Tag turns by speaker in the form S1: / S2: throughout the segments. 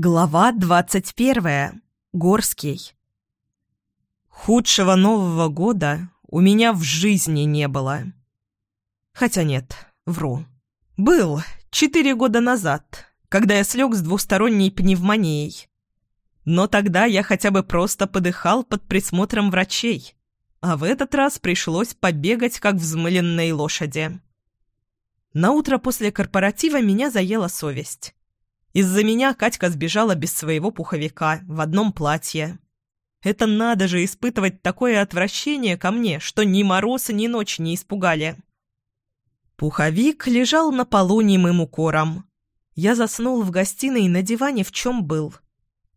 S1: Глава двадцать первая. Горский. Худшего Нового года у меня в жизни не было. Хотя нет, вру. Был четыре года назад, когда я слег с двусторонней пневмонией. Но тогда я хотя бы просто подыхал под присмотром врачей, а в этот раз пришлось побегать, как взмыленной лошади. На утро после корпоратива меня заела совесть. Из-за меня Катька сбежала без своего пуховика, в одном платье. Это надо же испытывать такое отвращение ко мне, что ни мороз, ни ночь не испугали. Пуховик лежал на полу немым укором. Я заснул в гостиной на диване, в чем был.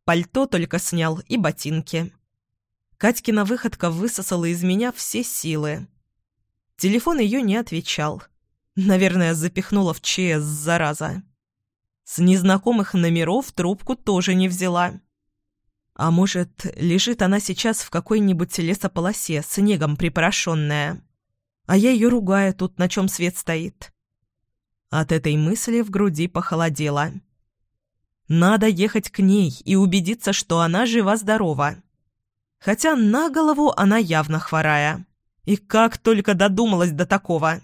S1: Пальто только снял и ботинки. Катькина выходка высосала из меня все силы. Телефон ее не отвечал. Наверное, запихнула в ЧС, зараза. С незнакомых номеров трубку тоже не взяла. А может, лежит она сейчас в какой-нибудь лесополосе, снегом припорошенная. А я ее ругаю тут, на чем свет стоит. От этой мысли в груди похолодело. Надо ехать к ней и убедиться, что она жива-здорова. Хотя на голову она явно хворая. И как только додумалась до такого.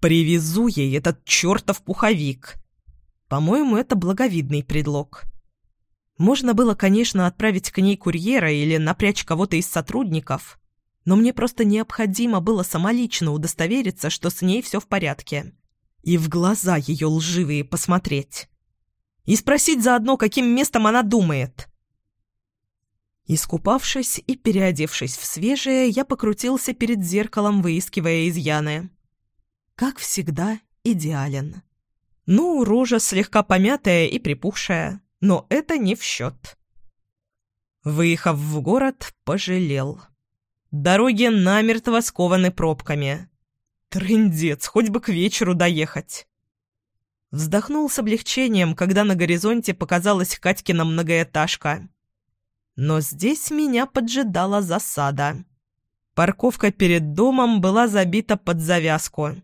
S1: Привезу ей этот чертов пуховик. По-моему, это благовидный предлог. Можно было, конечно, отправить к ней курьера или напрячь кого-то из сотрудников, но мне просто необходимо было самолично удостовериться, что с ней все в порядке. И в глаза ее лживые посмотреть. И спросить заодно, каким местом она думает. Искупавшись и переодевшись в свежее, я покрутился перед зеркалом, выискивая изъяны. Как всегда, идеален. Ну, рожа слегка помятая и припухшая, но это не в счет. Выехав в город, пожалел. Дороги намертво скованы пробками. Трындец, хоть бы к вечеру доехать. Вздохнул с облегчением, когда на горизонте показалась Катькина многоэтажка. Но здесь меня поджидала засада. Парковка перед домом была забита под завязку.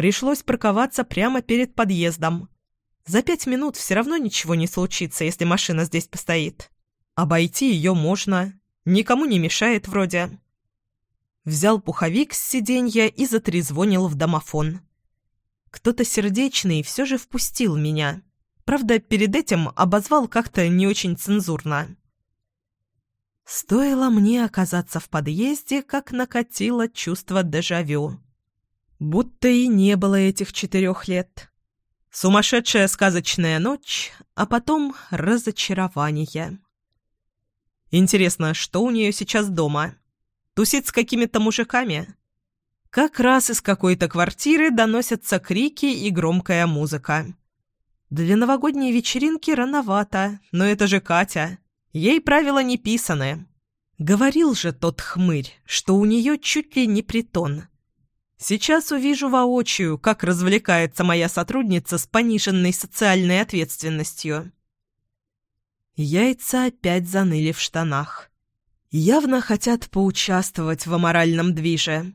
S1: Пришлось парковаться прямо перед подъездом. За пять минут все равно ничего не случится, если машина здесь постоит. Обойти ее можно, никому не мешает вроде. Взял пуховик с сиденья и затрезвонил в домофон. Кто-то сердечный все же впустил меня. Правда, перед этим обозвал как-то не очень цензурно. Стоило мне оказаться в подъезде, как накатило чувство дежавю. Будто и не было этих четырех лет. Сумасшедшая сказочная ночь, а потом разочарование. Интересно, что у нее сейчас дома? Тусит с какими-то мужиками? Как раз из какой-то квартиры доносятся крики и громкая музыка. Для новогодней вечеринки рановато, но это же Катя. Ей правила не писаны. Говорил же тот хмырь, что у нее чуть ли не притон. Сейчас увижу воочию, как развлекается моя сотрудница с пониженной социальной ответственностью. Яйца опять заныли в штанах. Явно хотят поучаствовать в аморальном движе.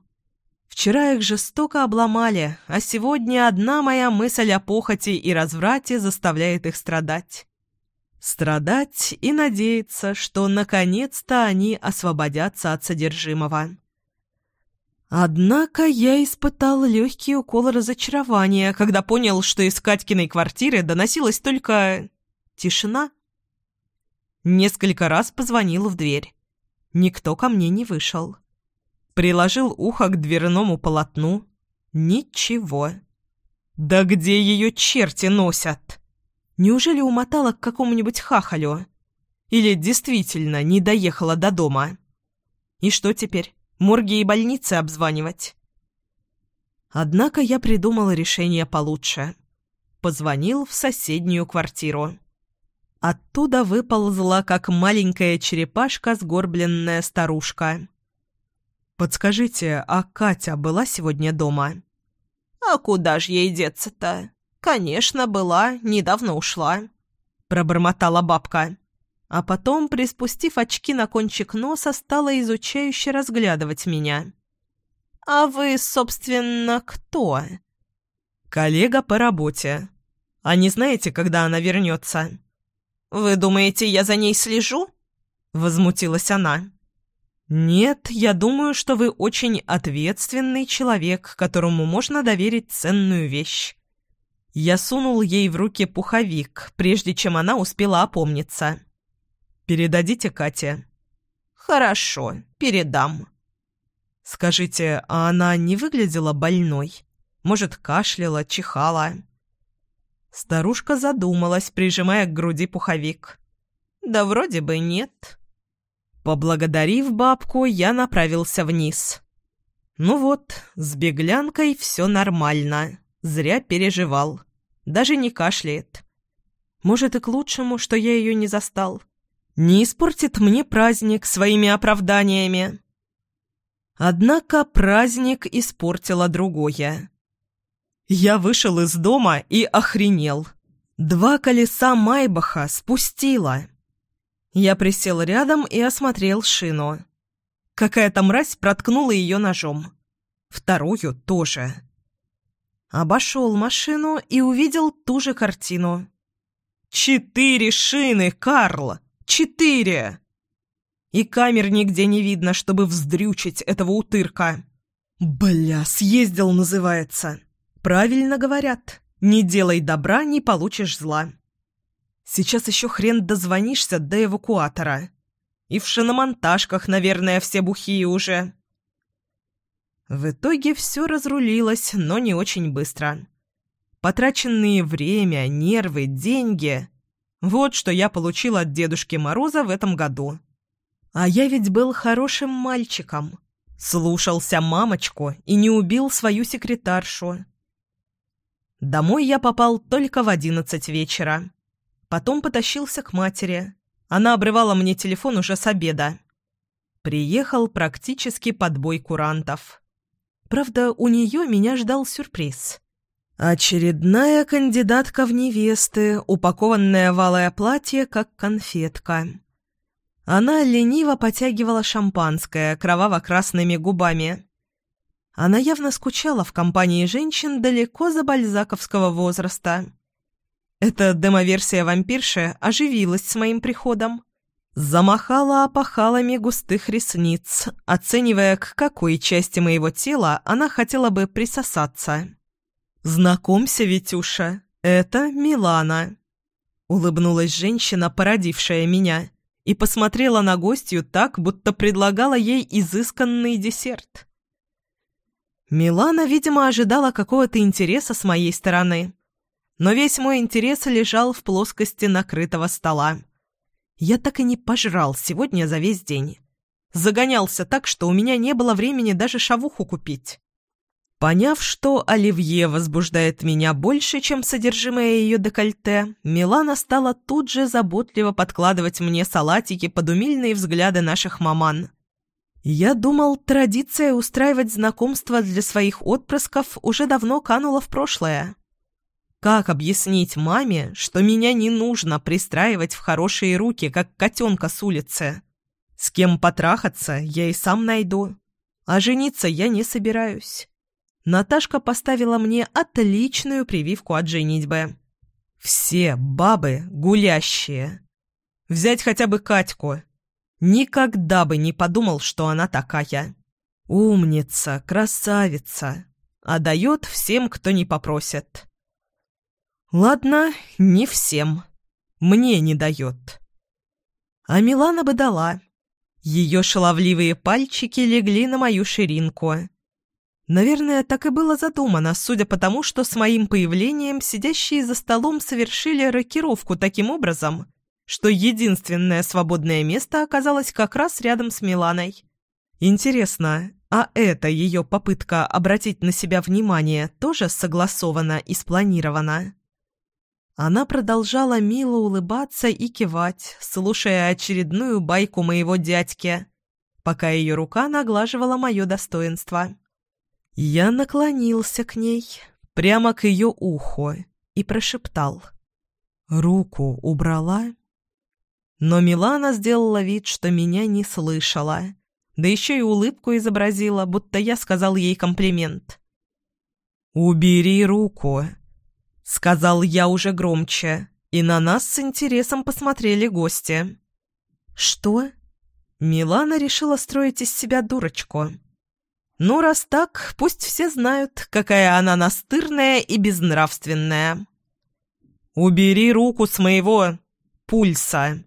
S1: Вчера их жестоко обломали, а сегодня одна моя мысль о похоти и разврате заставляет их страдать. Страдать и надеяться, что наконец-то они освободятся от содержимого. Однако я испытал легкий укол разочарования, когда понял, что из Катькиной квартиры доносилась только... тишина. Несколько раз позвонил в дверь. Никто ко мне не вышел. Приложил ухо к дверному полотну. Ничего. Да где ее черти носят? Неужели умотала к какому-нибудь хахалю? Или действительно не доехала до дома? И что теперь? Морги и больницы обзванивать. Однако я придумал решение получше. Позвонил в соседнюю квартиру. Оттуда выползла, как маленькая черепашка, сгорбленная старушка. «Подскажите, а Катя была сегодня дома?» «А куда ж ей деться-то? Конечно, была, недавно ушла», — пробормотала бабка а потом, приспустив очки на кончик носа, стала изучающе разглядывать меня. «А вы, собственно, кто?»
S2: «Коллега по работе. А не знаете, когда она вернется?»
S1: Вы думаете, я за ней слежу?» — возмутилась она. «Нет, я думаю, что вы очень ответственный человек, которому можно доверить ценную вещь». Я сунул ей в руки пуховик, прежде чем она успела опомниться. «Передадите Кате?» «Хорошо, передам». «Скажите, а она не выглядела больной? Может, кашляла, чихала?» Старушка задумалась, прижимая к груди пуховик. «Да вроде бы нет». Поблагодарив бабку, я направился вниз. Ну вот, с беглянкой все нормально. Зря переживал. Даже не кашляет. Может, и к лучшему, что я ее не застал. Не испортит мне праздник своими оправданиями. Однако праздник испортило другое. Я вышел из дома и охренел. Два колеса Майбаха спустило. Я присел рядом и осмотрел шину. Какая-то мразь проткнула ее ножом. Вторую тоже. Обошел машину и увидел ту же картину. «Четыре шины, Карл! Четыре!» И камер нигде не видно, чтобы вздрючить этого утырка. «Бля, съездил, называется!» «Правильно говорят. Не делай добра, не получишь зла». Сейчас еще хрен дозвонишься до эвакуатора. И в шиномонтажках, наверное, все бухие уже. В итоге все разрулилось, но не очень быстро. Потраченные время, нервы, деньги — вот что я получил от Дедушки Мороза в этом году. А я ведь был хорошим мальчиком. Слушался мамочку и не убил свою секретаршу. Домой я попал только в одиннадцать вечера. Потом потащился к матери. Она обрывала мне телефон уже с обеда. Приехал практически под бой курантов. Правда, у нее меня ждал сюрприз. Очередная кандидатка в невесты, упакованная в алое платье, как конфетка. Она лениво потягивала шампанское кроваво-красными губами. Она явно скучала в компании женщин далеко за бальзаковского возраста. Эта демоверсия вампирши оживилась с моим приходом. Замахала опахалами густых ресниц, оценивая, к какой части моего тела она хотела бы присосаться. «Знакомься, Витюша, это Милана», — улыбнулась женщина, породившая меня, и посмотрела на гостью так, будто предлагала ей изысканный десерт. Милана, видимо, ожидала какого-то интереса с моей стороны — но весь мой интерес лежал в плоскости накрытого стола. Я так и не пожрал сегодня за весь день. Загонялся так, что у меня не было времени даже шавуху купить. Поняв, что оливье возбуждает меня больше, чем содержимое ее декольте, Милана стала тут же заботливо подкладывать мне салатики под умильные взгляды наших маман. Я думал, традиция устраивать знакомства для своих отпрысков уже давно канула в прошлое. Как объяснить маме, что меня не нужно пристраивать в хорошие руки, как котенка с улицы? С кем потрахаться, я и сам найду. А жениться я не собираюсь. Наташка поставила мне отличную прививку от женитьбы. Все бабы гулящие. Взять хотя бы Катьку. Никогда бы не подумал, что она такая. Умница, красавица. А дает всем, кто не попросит. Ладно, не всем. Мне не дает. А Милана бы дала. Ее шаловливые пальчики легли на мою ширинку. Наверное, так и было задумано, судя по тому, что с моим появлением сидящие за столом совершили рокировку таким образом, что единственное свободное место оказалось как раз рядом с Миланой. Интересно, а эта ее попытка обратить на себя внимание тоже согласована и спланирована? Она продолжала мило улыбаться и кивать, слушая очередную байку моего дядьки, пока ее рука наглаживала мое достоинство. Я наклонился к ней, прямо к ее уху, и прошептал. «Руку убрала?» Но Милана сделала вид, что меня не слышала, да еще и улыбку изобразила, будто я сказал ей комплимент. «Убери руку!» Сказал я уже громче, И на нас с интересом посмотрели гости. «Что?» Милана решила строить из себя дурочку. «Ну, раз так, пусть все знают, какая она настырная и безнравственная». «Убери руку с моего пульса!»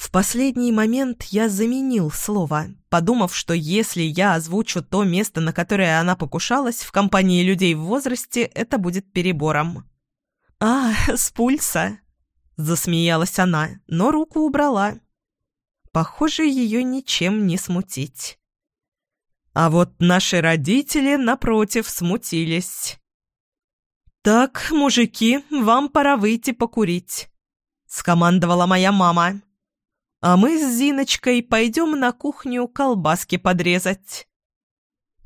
S1: В последний момент я заменил слово, подумав, что если я озвучу то место, на которое она покушалась, в компании людей в возрасте, это будет перебором. «А, с пульса!» — засмеялась она, но руку убрала. Похоже, ее ничем не смутить. А вот наши родители, напротив, смутились. «Так, мужики, вам пора выйти покурить», — скомандовала моя мама. А мы с Зиночкой пойдем на кухню колбаски подрезать.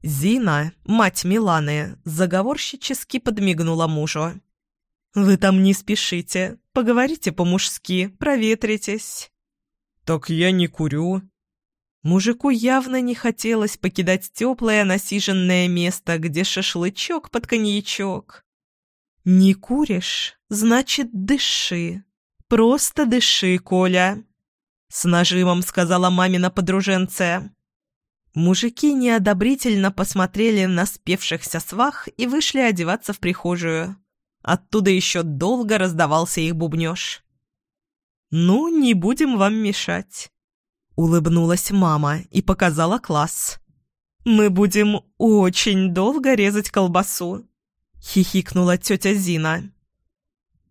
S1: Зина, мать Миланы, заговорщически подмигнула мужу. «Вы там не спешите, поговорите по-мужски, проветритесь». «Так я не курю». Мужику явно не хотелось покидать теплое насиженное место, где шашлычок под коньячок. «Не куришь? Значит, дыши. Просто дыши, Коля». С нажимом сказала мамина подруженция. Мужики неодобрительно посмотрели на спевшихся свах и вышли одеваться в прихожую. Оттуда еще долго раздавался их бубнеж. «Ну, не будем вам мешать», — улыбнулась мама и показала класс. «Мы будем очень долго резать колбасу», — хихикнула тетя Зина.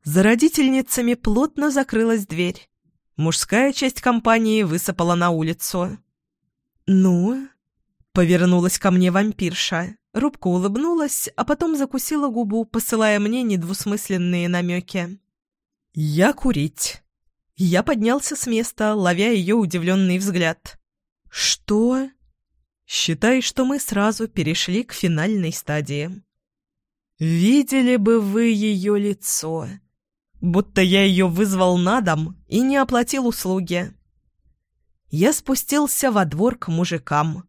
S1: За родительницами плотно закрылась дверь. Мужская часть компании высыпала на улицу. «Ну?» — повернулась ко мне вампирша. Рубка улыбнулась, а потом закусила губу, посылая мне недвусмысленные намеки. «Я курить». Я поднялся с места, ловя ее удивленный взгляд. «Что?» «Считай, что мы сразу перешли к финальной стадии». «Видели бы вы ее лицо!» будто я ее вызвал на дом и не оплатил услуги. Я спустился во двор к мужикам.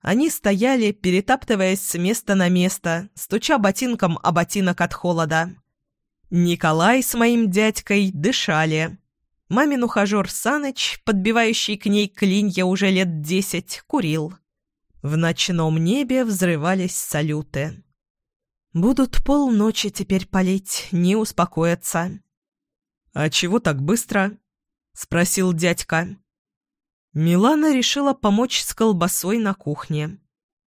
S1: Они стояли, перетаптываясь с места на место, стуча ботинком о ботинок от холода. Николай с моим дядькой дышали. Мамин ухажер Саныч, подбивающий к ней клинья уже лет десять, курил. В ночном небе взрывались салюты. Будут полночи теперь палить, не успокоятся. «А чего так быстро?» — спросил дядька. Милана решила помочь с колбасой на кухне.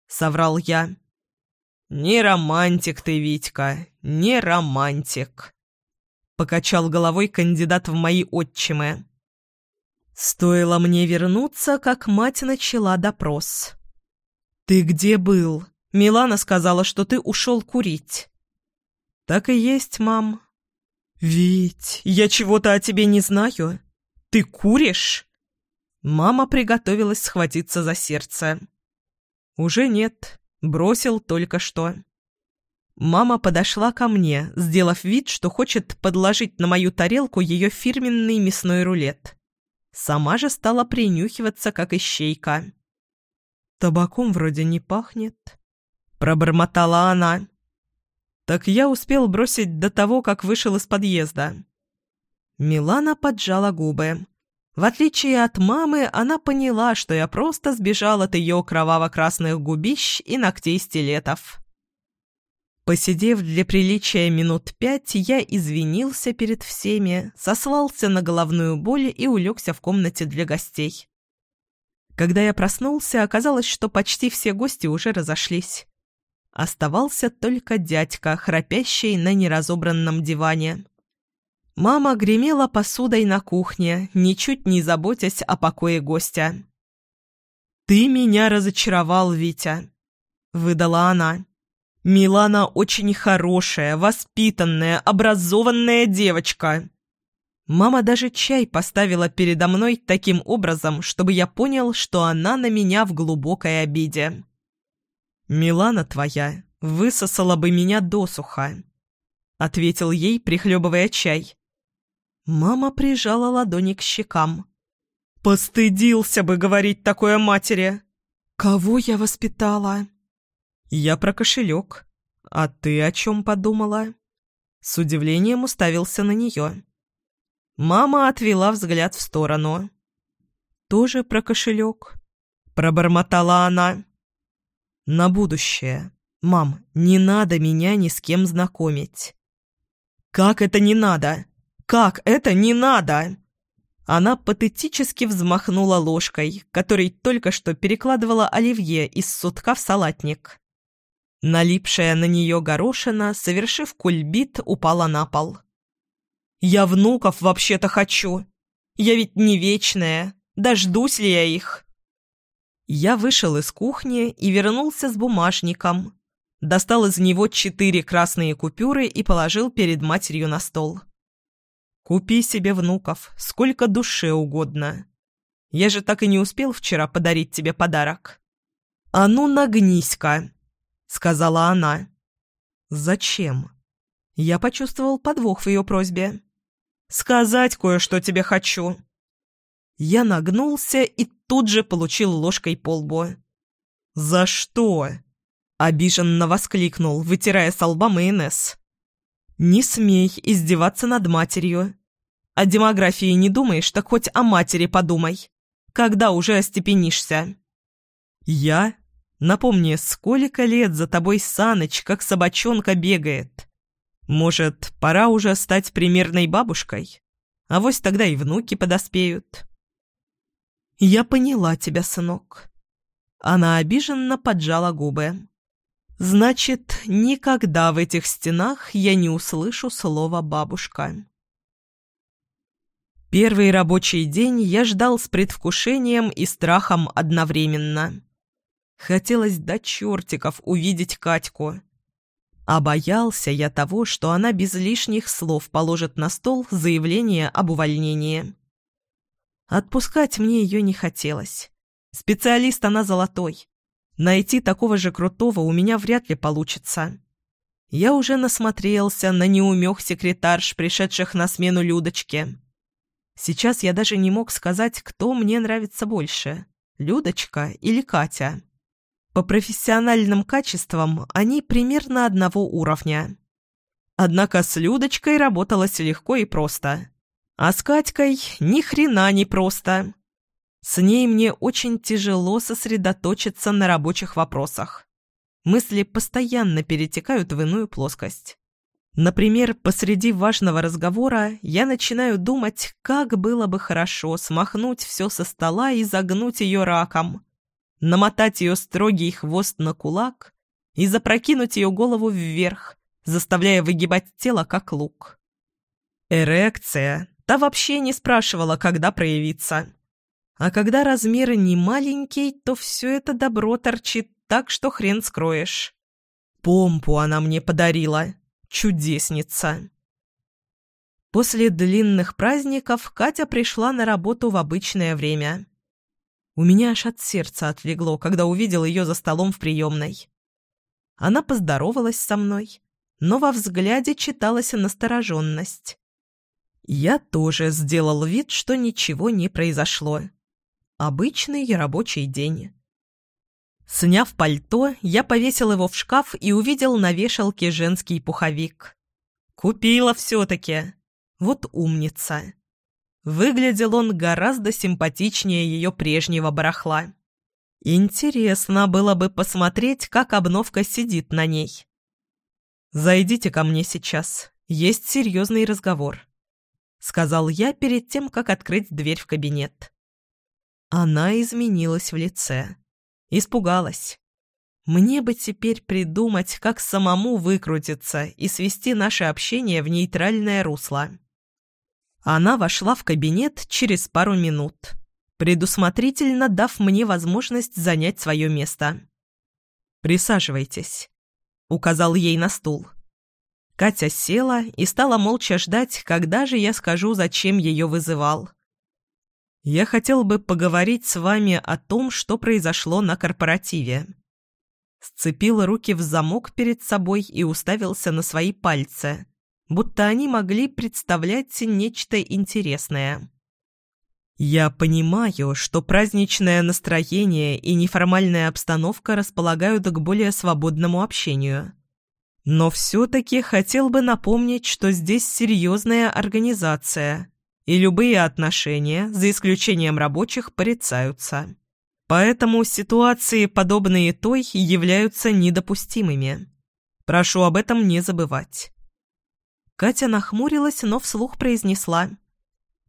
S1: Соврал я. «Не романтик ты, Витька, не романтик!» Покачал головой кандидат в мои отчимы. Стоило мне вернуться, как мать начала допрос. «Ты где был? Милана сказала, что ты ушел курить». «Так и есть, мам. «Вить, я чего-то о тебе не знаю. Ты куришь?» Мама приготовилась схватиться за сердце. «Уже нет. Бросил только что». Мама подошла ко мне, сделав вид, что хочет подложить на мою тарелку ее фирменный мясной рулет. Сама же стала принюхиваться, как ищейка. «Табаком вроде не пахнет», — пробормотала она. Так я успел бросить до того, как вышел из подъезда. Милана поджала губы. В отличие от мамы, она поняла, что я просто сбежал от ее кроваво-красных губищ и ногтей стилетов. Посидев для приличия минут пять, я извинился перед всеми, сослался на головную боль и улегся в комнате для гостей. Когда я проснулся, оказалось, что почти все гости уже разошлись. Оставался только дядька, храпящий на неразобранном диване. Мама гремела посудой на кухне, ничуть не заботясь о покое гостя. «Ты меня разочаровал, Витя», — выдала она. «Милана очень хорошая, воспитанная, образованная девочка». Мама даже чай поставила передо мной таким образом, чтобы я понял, что она на меня в глубокой обиде. «Милана твоя высосала бы меня досуха», — ответил ей, прихлебывая чай. Мама прижала ладони к щекам. «Постыдился бы говорить такое матери!» «Кого я воспитала?» «Я про кошелек. А ты о чем подумала?» С удивлением уставился на нее. Мама отвела взгляд в сторону. «Тоже про кошелек?» – пробормотала она. «На будущее. Мам, не надо меня ни с кем знакомить». «Как это не надо? Как это не надо?» Она патетически взмахнула ложкой, которой только что перекладывала оливье из сутка в салатник. Налипшая на нее горошина, совершив кульбит, упала на пол. «Я внуков вообще-то хочу. Я ведь не вечная. Дождусь ли я их?» Я вышел из кухни и вернулся с бумажником. Достал из него четыре красные купюры и положил перед матерью на стол. «Купи себе внуков, сколько душе угодно. Я же так и не успел вчера подарить тебе подарок». «А ну нагнись-ка!» Сказала она. «Зачем?» Я почувствовал подвох в ее просьбе. «Сказать кое-что тебе хочу». Я нагнулся и тут же получил ложкой по лбу. «За что?» — обиженно воскликнул, вытирая с лба майонез. «Не смей издеваться над матерью. О демографии не думаешь, так хоть о матери подумай. Когда уже остепенишься?» «Я Напомни, сколько лет за тобой Саныч, как собачонка, бегает. Может, пора уже стать примерной бабушкой? А вось тогда и внуки подоспеют. Я поняла тебя, сынок. Она обиженно поджала губы. Значит, никогда в этих стенах я не услышу слова «бабушка». Первый рабочий день я ждал с предвкушением и страхом одновременно. Хотелось до чертиков увидеть Катьку. А боялся я того, что она без лишних слов положит на стол заявление об увольнении. Отпускать мне ее не хотелось. Специалист она золотой. Найти такого же крутого у меня вряд ли получится. Я уже насмотрелся на неумех секретарш, пришедших на смену Людочке. Сейчас я даже не мог сказать, кто мне нравится больше – Людочка или Катя. По профессиональным качествам они примерно одного уровня. Однако с Людочкой работалось легко и просто. А с Катькой ни хрена не просто. С ней мне очень тяжело сосредоточиться на рабочих вопросах. Мысли постоянно перетекают в иную плоскость. Например, посреди важного разговора я начинаю думать, как было бы хорошо смахнуть все со стола и загнуть ее раком намотать ее строгий хвост на кулак и запрокинуть ее голову вверх, заставляя выгибать тело, как лук. Эрекция. Та вообще не спрашивала, когда проявиться. А когда размеры не маленький, то все это добро торчит так, что хрен скроешь. Помпу она мне подарила. Чудесница. После длинных праздников Катя пришла на работу в обычное время. У меня аж от сердца отлегло, когда увидел ее за столом в приемной. Она поздоровалась со мной, но во взгляде читалась настороженность. Я тоже сделал вид, что ничего не произошло. Обычный рабочий день. Сняв пальто, я повесил его в шкаф и увидел на вешалке женский пуховик. Купила все-таки. Вот умница. Выглядел он гораздо симпатичнее ее прежнего барахла. Интересно было бы посмотреть, как обновка сидит на ней. «Зайдите ко мне сейчас. Есть серьезный разговор», — сказал я перед тем, как открыть дверь в кабинет. Она изменилась в лице. Испугалась. Мне бы теперь придумать, как самому выкрутиться и свести наше общение в нейтральное русло. Она вошла в кабинет через пару минут, предусмотрительно дав мне возможность занять свое место. «Присаживайтесь», — указал ей на стул. Катя села и стала молча ждать, когда же я скажу, зачем ее вызывал. «Я хотел бы поговорить с вами о том, что произошло на корпоративе». Сцепил руки в замок перед собой и уставился на свои пальцы — будто они могли представлять нечто интересное. Я понимаю, что праздничное настроение и неформальная обстановка располагают к более свободному общению. Но все-таки хотел бы напомнить, что здесь серьезная организация, и любые отношения, за исключением рабочих, порицаются. Поэтому ситуации, подобные той, являются недопустимыми. Прошу об этом не забывать». Катя нахмурилась, но вслух произнесла.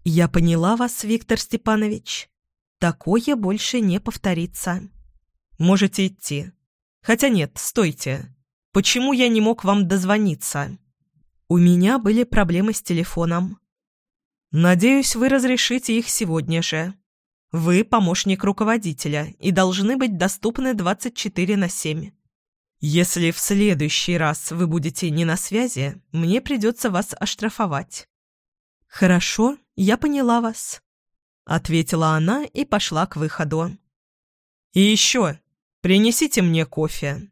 S1: «Я поняла вас, Виктор Степанович. Такое больше не повторится. Можете идти. Хотя нет, стойте. Почему я не мог вам дозвониться? У меня были проблемы с телефоном. Надеюсь, вы разрешите их сегодня же. Вы помощник руководителя и должны быть доступны 24 на 7. Если в следующий раз вы будете не на связи, мне придется вас оштрафовать. Хорошо, я поняла вас, ответила она и пошла к выходу. И еще, принесите мне кофе.